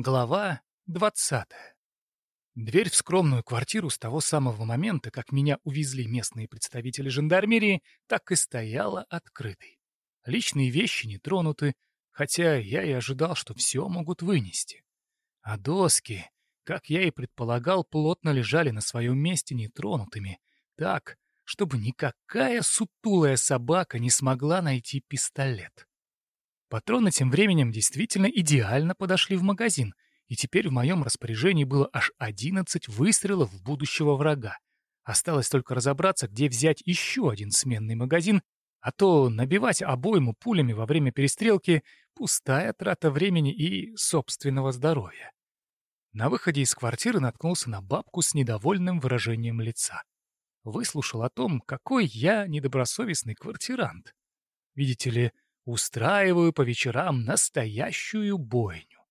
Глава двадцатая. Дверь в скромную квартиру с того самого момента, как меня увезли местные представители жандармерии, так и стояла открытой. Личные вещи не тронуты, хотя я и ожидал, что все могут вынести. А доски, как я и предполагал, плотно лежали на своем месте нетронутыми, так, чтобы никакая сутулая собака не смогла найти пистолет. Патроны тем временем действительно идеально подошли в магазин, и теперь в моем распоряжении было аж 11 выстрелов в будущего врага. Осталось только разобраться, где взять еще один сменный магазин, а то набивать обойму пулями во время перестрелки — пустая трата времени и собственного здоровья. На выходе из квартиры наткнулся на бабку с недовольным выражением лица. Выслушал о том, какой я недобросовестный квартирант. Видите ли, Устраиваю по вечерам настоящую бойню.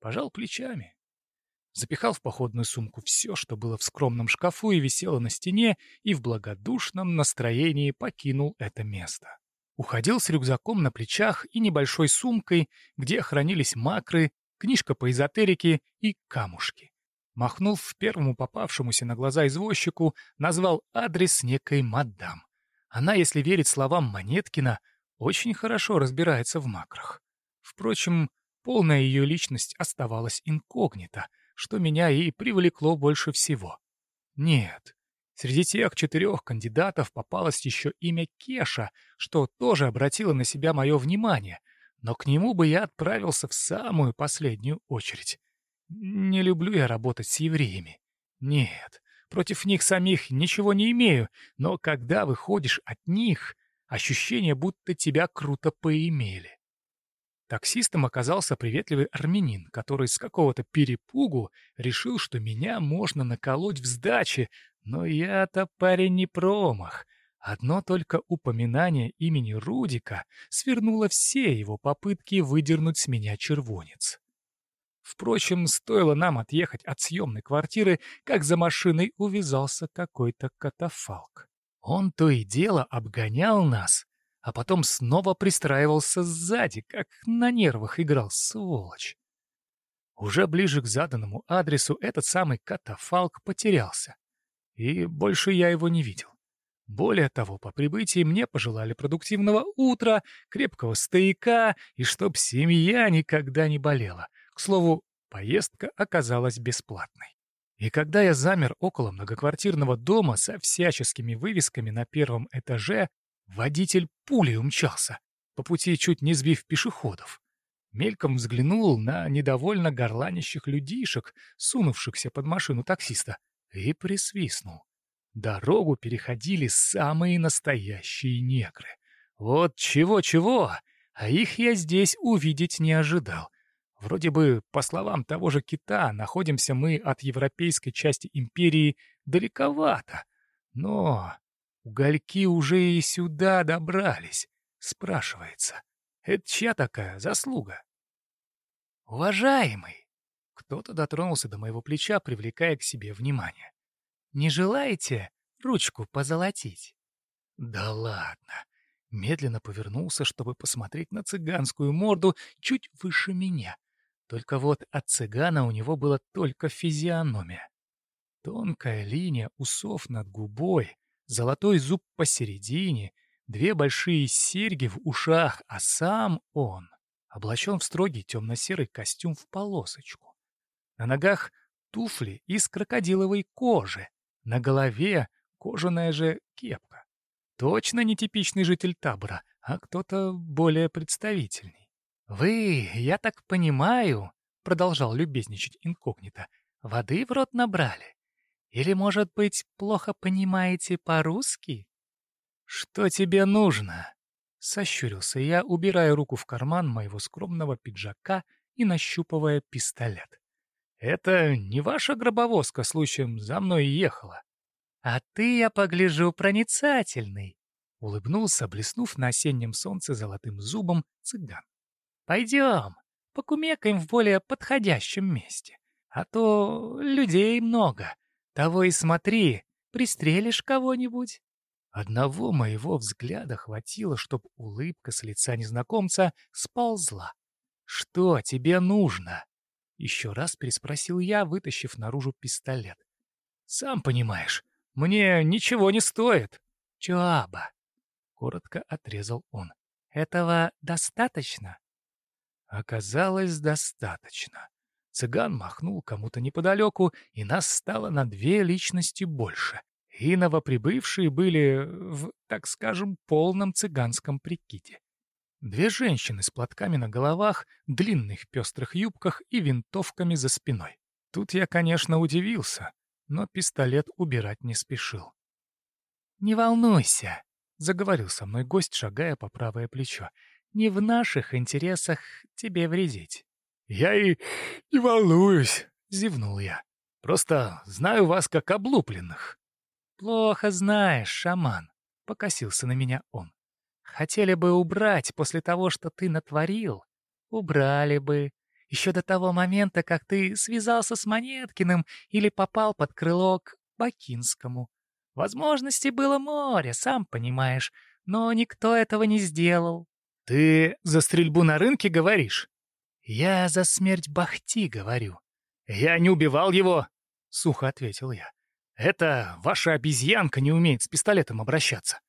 Пожал плечами. Запихал в походную сумку все, что было в скромном шкафу и висело на стене, и в благодушном настроении покинул это место. Уходил с рюкзаком на плечах и небольшой сумкой, где хранились макры, книжка по эзотерике и камушки. Махнув первому попавшемуся на глаза извозчику, назвал адрес некой мадам. Она, если верить словам Монеткина, очень хорошо разбирается в макрах. Впрочем, полная ее личность оставалась инкогнито, что меня и привлекло больше всего. Нет, среди тех четырех кандидатов попалось еще имя Кеша, что тоже обратило на себя мое внимание, но к нему бы я отправился в самую последнюю очередь. Не люблю я работать с евреями. Нет, против них самих ничего не имею, но когда выходишь от них, Ощущение, будто тебя круто поимели. Таксистом оказался приветливый армянин, который с какого-то перепугу решил, что меня можно наколоть в сдаче, но я-то парень не промах. Одно только упоминание имени Рудика свернуло все его попытки выдернуть с меня червонец. Впрочем, стоило нам отъехать от съемной квартиры, как за машиной увязался какой-то катафалк. Он то и дело обгонял нас, а потом снова пристраивался сзади, как на нервах играл, сволочь. Уже ближе к заданному адресу этот самый катафалк потерялся, и больше я его не видел. Более того, по прибытии мне пожелали продуктивного утра, крепкого стояка и чтоб семья никогда не болела. К слову, поездка оказалась бесплатной. И когда я замер около многоквартирного дома со всяческими вывесками на первом этаже, водитель пулей умчался, по пути чуть не сбив пешеходов. Мельком взглянул на недовольно горланящих людишек, сунувшихся под машину таксиста, и присвистнул. Дорогу переходили самые настоящие негры. Вот чего-чего, а их я здесь увидеть не ожидал. Вроде бы, по словам того же кита, находимся мы от европейской части империи далековато. Но угольки уже и сюда добрались, спрашивается. Это чья такая заслуга? Уважаемый! Кто-то дотронулся до моего плеча, привлекая к себе внимание. Не желаете ручку позолотить? Да ладно. Медленно повернулся, чтобы посмотреть на цыганскую морду чуть выше меня — только вот от цыгана у него была только физиономия. Тонкая линия усов над губой, золотой зуб посередине, две большие серьги в ушах, а сам он облачен в строгий темно-серый костюм в полосочку. На ногах туфли из крокодиловой кожи, на голове кожаная же кепка. Точно не типичный житель табора, а кто-то более представительный. «Вы, я так понимаю, — продолжал любезничать инкогнито, — воды в рот набрали? Или, может быть, плохо понимаете по-русски?» «Что тебе нужно?» — сощурился я, убирая руку в карман моего скромного пиджака и нащупывая пистолет. «Это не ваша гробовозка случаем за мной ехала?» «А ты, я погляжу, проницательный!» — улыбнулся, блеснув на осеннем солнце золотым зубом цыган. Пойдем, покумекаем в более подходящем месте. А то людей много. Того и смотри, пристрелишь кого-нибудь. Одного моего взгляда хватило, чтобы улыбка с лица незнакомца сползла. «Что тебе нужно?» Еще раз переспросил я, вытащив наружу пистолет. «Сам понимаешь, мне ничего не стоит». «Чуаба», — коротко отрезал он. «Этого достаточно?» Оказалось, достаточно. Цыган махнул кому-то неподалеку, и нас стало на две личности больше. И новоприбывшие были в, так скажем, полном цыганском прикиде. Две женщины с платками на головах, длинных пестрых юбках и винтовками за спиной. Тут я, конечно, удивился, но пистолет убирать не спешил. «Не волнуйся», — заговорил со мной гость, шагая по правое плечо. «Не в наших интересах тебе вредить». «Я и не волнуюсь», — зевнул я. «Просто знаю вас как облупленных». «Плохо знаешь, шаман», — покосился на меня он. Хотели бы убрать после того, что ты натворил. Убрали бы. Еще до того момента, как ты связался с Монеткиным или попал под крыло к Бакинскому. Возможностей было море, сам понимаешь, но никто этого не сделал. Ты за стрельбу на рынке говоришь? Я за смерть Бахти говорю. Я не убивал его, — сухо ответил я. Это ваша обезьянка не умеет с пистолетом обращаться.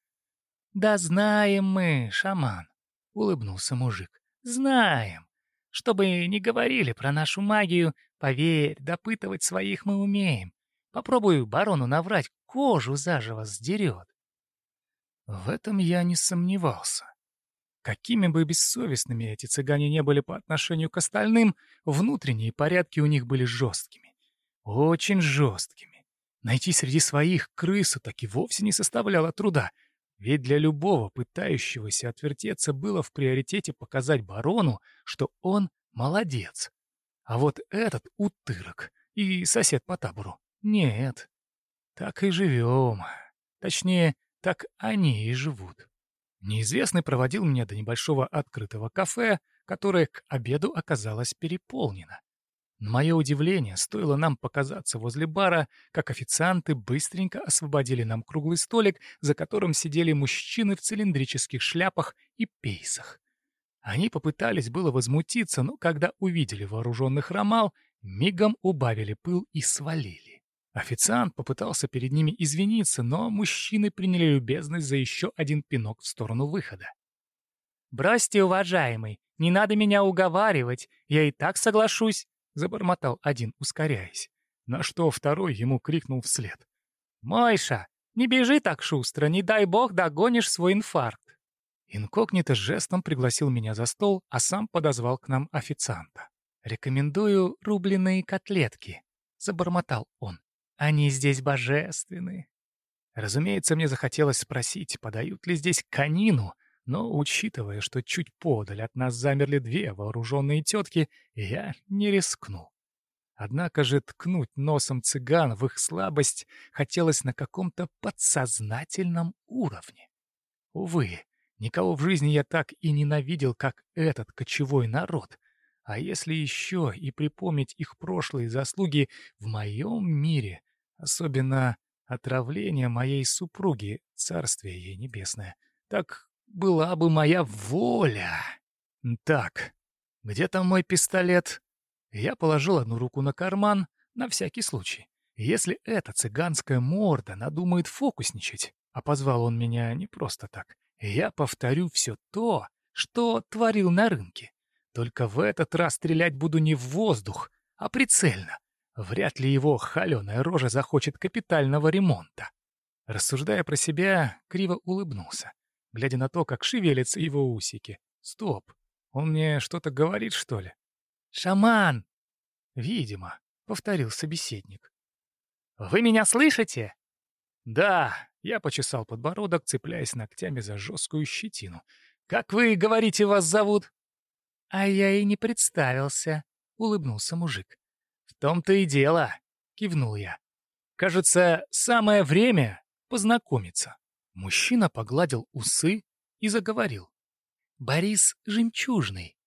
«Да знаем мы, шаман», — улыбнулся мужик. «Знаем. Чтобы не говорили про нашу магию, поверь, допытывать своих мы умеем. Попробую барону наврать, кожу заживо сдерет». В этом я не сомневался. Какими бы бессовестными эти цыгане не были по отношению к остальным, внутренние порядки у них были жесткими. Очень жесткими. Найти среди своих крысу так и вовсе не составляло труда — ведь для любого пытающегося отвертеться было в приоритете показать барону, что он молодец. А вот этот утырок и сосед по табору — нет. Так и живем. Точнее, так они и живут. Неизвестный проводил меня до небольшого открытого кафе, которое к обеду оказалось переполнено. На мое удивление, стоило нам показаться возле бара, как официанты быстренько освободили нам круглый столик, за которым сидели мужчины в цилиндрических шляпах и пейсах. Они попытались было возмутиться, но когда увидели вооруженных ромал, мигом убавили пыл и свалили. Официант попытался перед ними извиниться, но мужчины приняли любезность за еще один пинок в сторону выхода. «Бросьте, уважаемый, не надо меня уговаривать, я и так соглашусь», Забормотал один, ускоряясь. На что второй ему крикнул вслед. «Мойша, не бежи так шустро, не дай бог догонишь свой инфаркт!» Инкогнито жестом пригласил меня за стол, а сам подозвал к нам официанта. «Рекомендую рубленые котлетки», — забормотал он. «Они здесь божественны». Разумеется, мне захотелось спросить, подают ли здесь конину, но, учитывая, что чуть подаль от нас замерли две вооруженные тетки, я не рискнул. Однако же ткнуть носом цыган в их слабость хотелось на каком-то подсознательном уровне. Увы, никого в жизни я так и ненавидел, как этот кочевой народ. А если еще и припомнить их прошлые заслуги в моем мире, особенно отравление моей супруги, царствие ей небесное, так была бы моя воля. Так, где там мой пистолет? Я положил одну руку на карман, на всякий случай. Если эта цыганская морда надумает фокусничать, а позвал он меня не просто так, я повторю все то, что творил на рынке. Только в этот раз стрелять буду не в воздух, а прицельно. Вряд ли его холеная рожа захочет капитального ремонта. Рассуждая про себя, криво улыбнулся глядя на то, как шевелятся его усики. «Стоп! Он мне что-то говорит, что ли?» «Шаман!» «Видимо», — повторил собеседник. «Вы меня слышите?» «Да», — я почесал подбородок, цепляясь ногтями за жесткую щетину. «Как вы, говорите, вас зовут?» «А я и не представился», — улыбнулся мужик. «В том-то и дело», — кивнул я. «Кажется, самое время познакомиться». Мужчина погладил усы и заговорил. «Борис Жемчужный».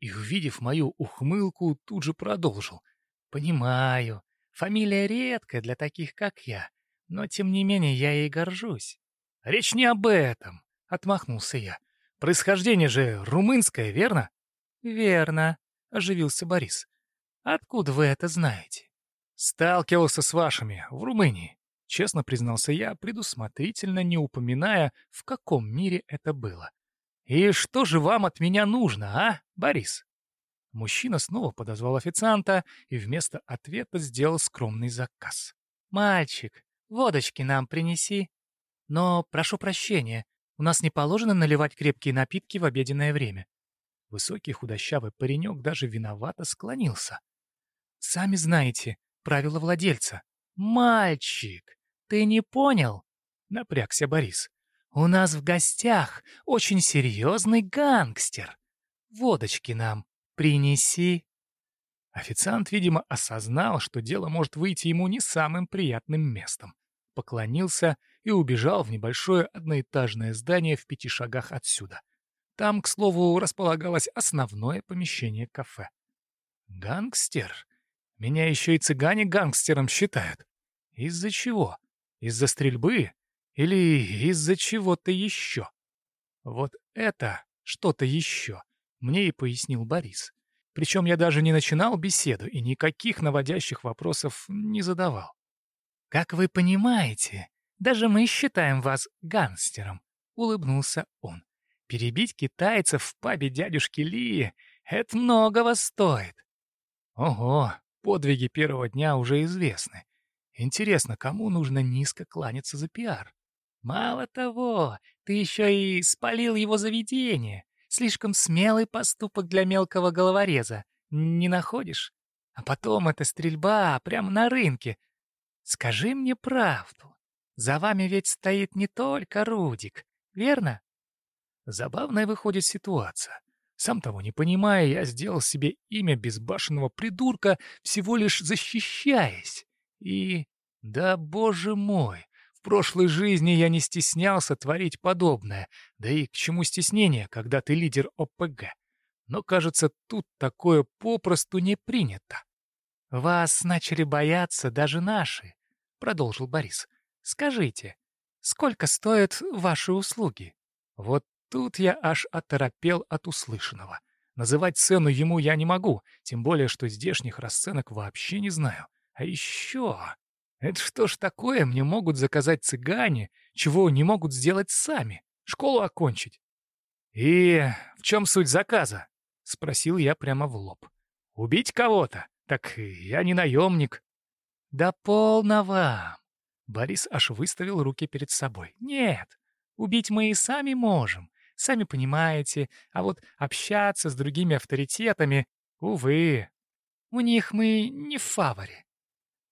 И, увидев мою ухмылку, тут же продолжил. «Понимаю, фамилия редкая для таких, как я, но, тем не менее, я ей горжусь». «Речь не об этом», — отмахнулся я. «Происхождение же румынское, верно?» «Верно», — оживился Борис. Откуда вы это знаете? Сталкивался с вашими в Румынии. Честно признался я, предусмотрительно не упоминая, в каком мире это было. «И что же вам от меня нужно, а, Борис?» Мужчина снова подозвал официанта и вместо ответа сделал скромный заказ. «Мальчик, водочки нам принеси. Но, прошу прощения, у нас не положено наливать крепкие напитки в обеденное время». Высокий худощавый паренек даже виновато склонился. «Сами знаете, правила владельца». «Мальчик, ты не понял?» — напрягся Борис. «У нас в гостях очень серьезный гангстер. Водочки нам принеси». Официант, видимо, осознал, что дело может выйти ему не самым приятным местом. Поклонился и убежал в небольшое одноэтажное здание в пяти шагах отсюда. Там, к слову, располагалось основное помещение кафе. Гангстер? Меня еще и цыгане гангстером считают. Из-за чего? Из-за стрельбы? Или из-за чего-то еще? Вот это что-то еще мне и пояснил Борис. Причем я даже не начинал беседу и никаких наводящих вопросов не задавал. «Как вы понимаете, даже мы считаем вас гангстером», — улыбнулся он. «Перебить китайцев в пабе дядюшки Ли — это многого стоит». «Ого, подвиги первого дня уже известны. Интересно, кому нужно низко кланяться за пиар? Мало того, ты еще и спалил его заведение. Слишком смелый поступок для мелкого головореза. Не находишь? А потом эта стрельба прямо на рынке. Скажи мне правду. За вами ведь стоит не только Рудик, верно? Забавная выходит ситуация. Сам того не понимая, я сделал себе имя безбашенного придурка, всего лишь защищаясь. И... Да, боже мой! В прошлой жизни я не стеснялся творить подобное, да и к чему стеснение, когда ты лидер ОПГ. Но, кажется, тут такое попросту не принято. «Вас начали бояться даже наши», — продолжил Борис. «Скажите, сколько стоят ваши услуги?» Вот тут я аж оторопел от услышанного. Называть цену ему я не могу, тем более, что здешних расценок вообще не знаю. А еще... Это что ж такое мне могут заказать цыгане, чего не могут сделать сами? Школу окончить. И в чем суть заказа? Спросил я прямо в лоб. Убить кого-то? Так я не наемник. Да полно вам. Борис аж выставил руки перед собой. Нет, убить мы и сами можем. Сами понимаете, а вот общаться с другими авторитетами, увы, у них мы не в фаворе.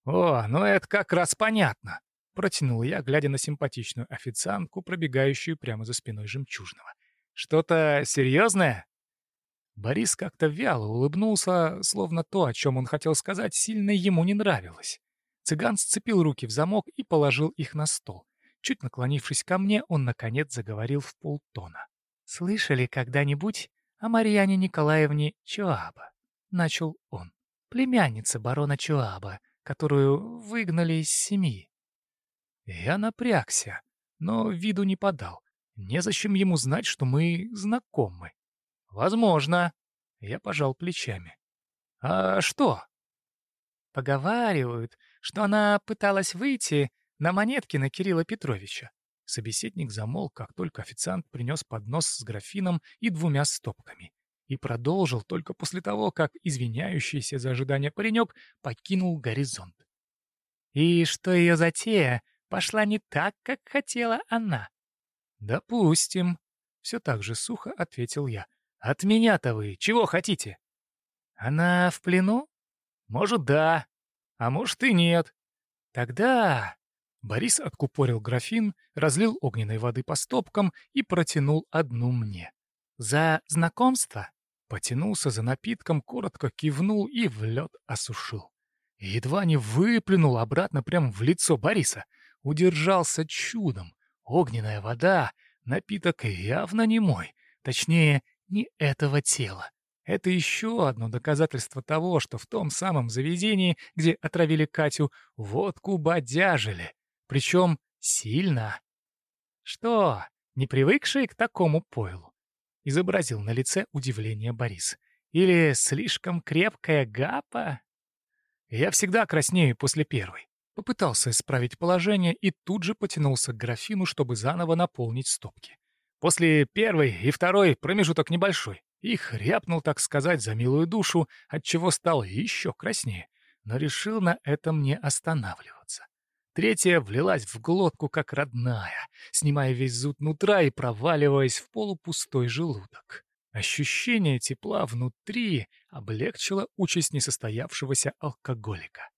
«О, ну это как раз понятно», — протянул я, глядя на симпатичную официантку, пробегающую прямо за спиной жемчужного. «Что-то серьезное?» Борис как-то вяло улыбнулся, словно то, о чем он хотел сказать, сильно ему не нравилось. Цыган сцепил руки в замок и положил их на стол. Чуть наклонившись ко мне, он, наконец, заговорил в полтона. «Слышали когда-нибудь о Марьяне Николаевне Чуаба?» — начал он. «Племянница барона Чуаба, которую выгнали из семьи. Я напрягся, но виду не подал. Незачем ему знать, что мы знакомы. Возможно. Я пожал плечами. А что? Поговаривают, что она пыталась выйти на монетки на Кирилла Петровича. Собеседник замолк, как только официант принес поднос с графином и двумя стопками и продолжил только после того, как извиняющийся за ожидание паренек покинул горизонт. И что ее затея пошла не так, как хотела она. «Допустим», — все так же сухо ответил я. «От меня-то вы чего хотите?» «Она в плену?» «Может, да, а может и нет». «Тогда...» Борис откупорил графин, разлил огненной воды по стопкам и протянул одну мне. «За знакомство?» Потянулся за напитком, коротко кивнул и в лед осушил. Едва не выплюнул обратно прямо в лицо Бориса. Удержался чудом. Огненная вода, напиток явно не мой. Точнее, не этого тела. Это еще одно доказательство того, что в том самом заведении, где отравили Катю, водку бодяжили. Причем сильно. Что, не привыкшие к такому пойлу? изобразил на лице удивление Борис. Или слишком крепкая гапа? Я всегда краснею после первой. Попытался исправить положение и тут же потянулся к графину, чтобы заново наполнить стопки. После первой и второй промежуток небольшой. Их ряпнул, так сказать, за милую душу, отчего стал еще краснее, но решил на этом не останавливаться. Третья влилась в глотку как родная, снимая весь зуд нутра и проваливаясь в полупустой желудок. Ощущение тепла внутри облегчило участь несостоявшегося алкоголика.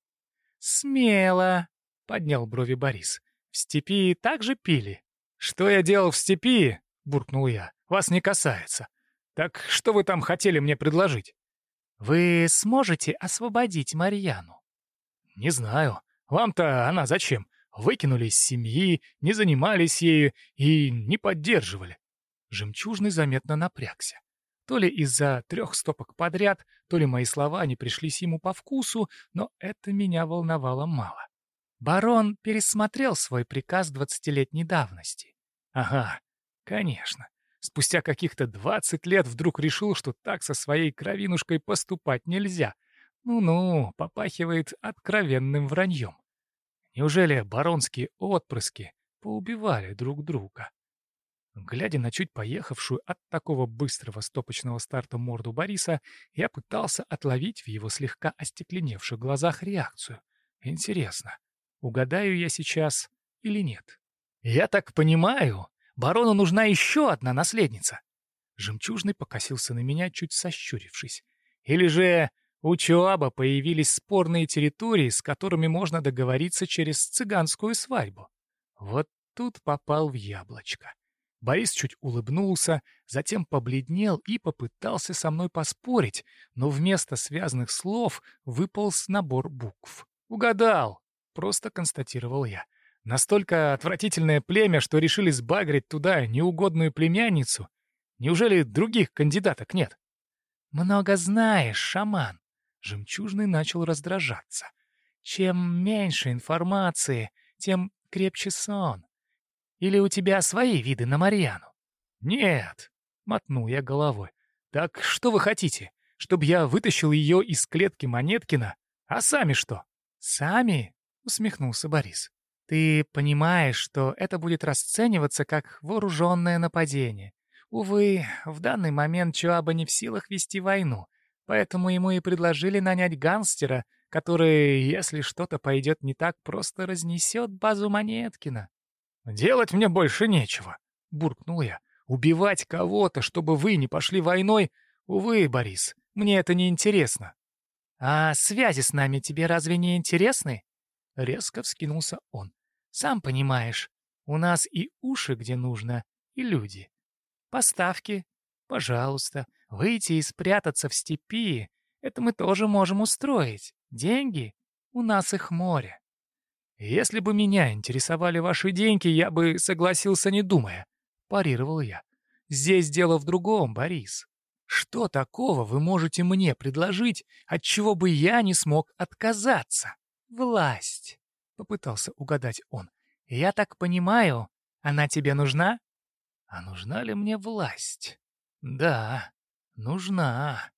«Смело!» — поднял брови Борис. «В степи также пили?» «Что я делал в степи?» — буркнул я. «Вас не касается. Так что вы там хотели мне предложить?» «Вы сможете освободить Марьяну?» «Не знаю. Вам-то она зачем? Выкинули из семьи, не занимались ею и не поддерживали». Жемчужный заметно напрягся. То ли из-за трех стопок подряд, то ли мои слова не пришлись ему по вкусу, но это меня волновало мало. Барон пересмотрел свой приказ двадцатилетней давности. Ага, конечно. Спустя каких-то двадцать лет вдруг решил, что так со своей кровинушкой поступать нельзя. Ну-ну, попахивает откровенным враньем. Неужели баронские отпрыски поубивали друг друга? Глядя на чуть поехавшую от такого быстрого стопочного старта морду Бориса, я пытался отловить в его слегка остекленевших глазах реакцию. Интересно, угадаю я сейчас или нет? «Я так понимаю, барону нужна еще одна наследница!» Жемчужный покосился на меня, чуть сощурившись. «Или же у Чуаба появились спорные территории, с которыми можно договориться через цыганскую свадьбу?» Вот тут попал в яблочко. Борис чуть улыбнулся, затем побледнел и попытался со мной поспорить, но вместо связанных слов выполз набор букв. «Угадал!» — просто констатировал я. «Настолько отвратительное племя, что решили сбагрить туда неугодную племянницу. Неужели других кандидаток нет?» «Много знаешь, шаман!» Жемчужный начал раздражаться. «Чем меньше информации, тем крепче сон. Или у тебя свои виды на Марьяну?» «Нет», — мотнул я головой. «Так что вы хотите? Чтобы я вытащил ее из клетки Монеткина? А сами что?» «Сами?» — усмехнулся Борис. «Ты понимаешь, что это будет расцениваться как вооруженное нападение. Увы, в данный момент Чуаба не в силах вести войну, поэтому ему и предложили нанять гангстера, который, если что-то пойдет не так, просто разнесет базу Монеткина. «Делать мне больше нечего», — буркнул я. «Убивать кого-то, чтобы вы не пошли войной? Увы, Борис, мне это не интересно». «А связи с нами тебе разве не интересны?» Резко вскинулся он. «Сам понимаешь, у нас и уши где нужно, и люди. Поставки, пожалуйста, выйти и спрятаться в степи — это мы тоже можем устроить. Деньги? У нас их море. «Если бы меня интересовали ваши деньги, я бы согласился, не думая», — парировал я. «Здесь дело в другом, Борис. Что такого вы можете мне предложить, от чего бы я не смог отказаться?» «Власть», — попытался угадать он. «Я так понимаю, она тебе нужна?» «А нужна ли мне власть?» «Да, нужна».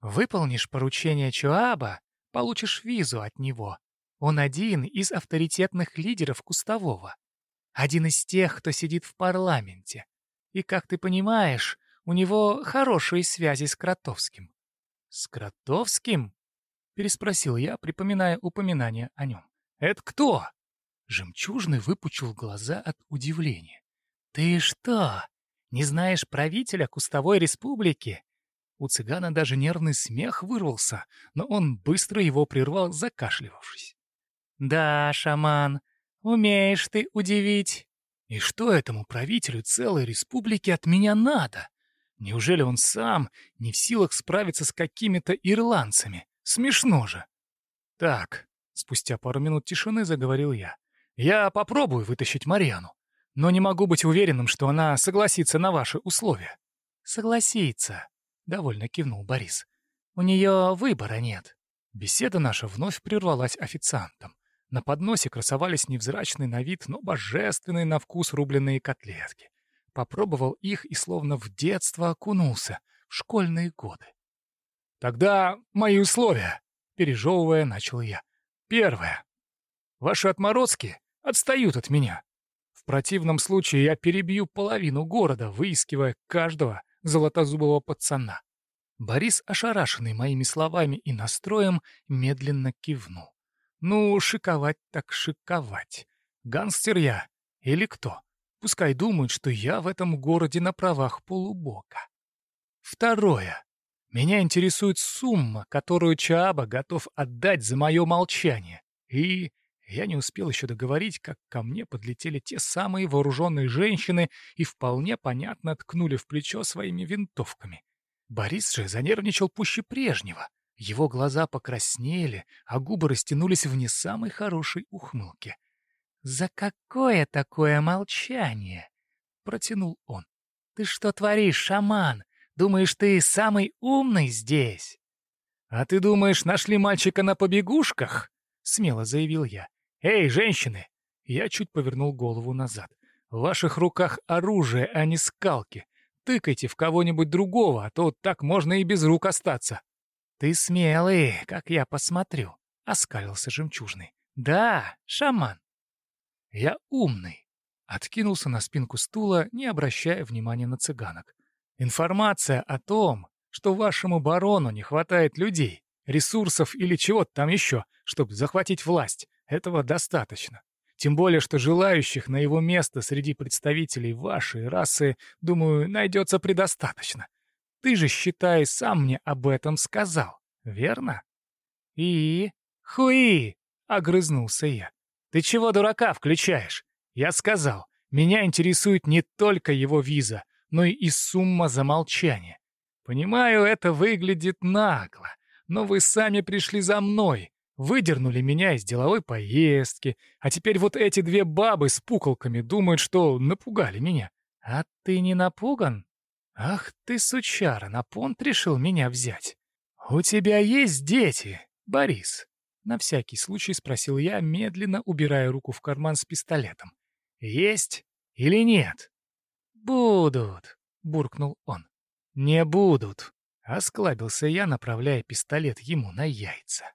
«Выполнишь поручение Чуаба, получишь визу от него, он один из авторитетных лидеров Кустового. Один из тех, кто сидит в парламенте. И, как ты понимаешь, у него хорошие связи с Кротовским. «С Кротовским?» — переспросил я, припоминая упоминание о нем. «Это кто?» Жемчужный выпучил глаза от удивления. «Ты что, не знаешь правителя Кустовой республики?» У цыгана даже нервный смех вырвался, но он быстро его прервал, закашливавшись. «Да, шаман, умеешь ты удивить». «И что этому правителю целой республики от меня надо? Неужели он сам не в силах справиться с какими-то ирландцами? Смешно же». «Так», — спустя пару минут тишины заговорил я, — «я попробую вытащить Марьяну, но не могу быть уверенным, что она согласится на ваши условия». «Согласится», — довольно кивнул Борис. «У нее выбора нет». Беседа наша вновь прервалась официантом. На подносе красовались невзрачные на вид, но божественные на вкус рубленые котлетки. Попробовал их и словно в детство окунулся, в школьные годы. Тогда мои условия, пережевывая, начал я. Первое. Ваши отморозки отстают от меня. Противном случае я перебью половину города, выискивая каждого золотозубого пацана. Борис, ошарашенный моими словами и настроем, медленно кивнул. Ну, шиковать так шиковать. Гангстер я или кто? Пускай думают, что я в этом городе на правах полубока. Второе. Меня интересует сумма, которую Чааба готов отдать за мое молчание. И я не успел еще договорить, как ко мне подлетели те самые вооруженные женщины и вполне понятно ткнули в плечо своими винтовками. Борис же занервничал пуще прежнего. Его глаза покраснели, а губы растянулись в не самой хорошей ухмылке. «За какое такое молчание?» — протянул он. «Ты что творишь, шаман? Думаешь, ты самый умный здесь?» «А ты думаешь, нашли мальчика на побегушках?» — смело заявил я. «Эй, женщины!» Я чуть повернул голову назад. «В ваших руках оружие, а не скалки. Тыкайте в кого-нибудь другого, а то так можно и без рук остаться». «Ты смелый, как я посмотрю», — оскалился жемчужный. «Да, шаман». «Я умный», — откинулся на спинку стула, не обращая внимания на цыганок. «Информация о том, что вашему барону не хватает людей, ресурсов или чего-то там еще, чтобы захватить власть, этого достаточно. Тем более, что желающих на его место среди представителей вашей расы, думаю, найдется предостаточно. Ты же, считай, сам мне об этом сказал, верно? И? Хуи! — огрызнулся я. Ты чего дурака включаешь? Я сказал, меня интересует не только его виза, но и сумма за молчание. Понимаю, это выглядит нагло, но вы сами пришли за мной, Выдернули меня из деловой поездки, а теперь вот эти две бабы с пуколками думают, что напугали меня. А ты не напуган? Ах ты, сучара, на понт решил меня взять. У тебя есть дети, Борис? На всякий случай спросил я, медленно убирая руку в карман с пистолетом. Есть или нет? Будут, буркнул он. Не будут, осклабился я, направляя пистолет ему на яйца.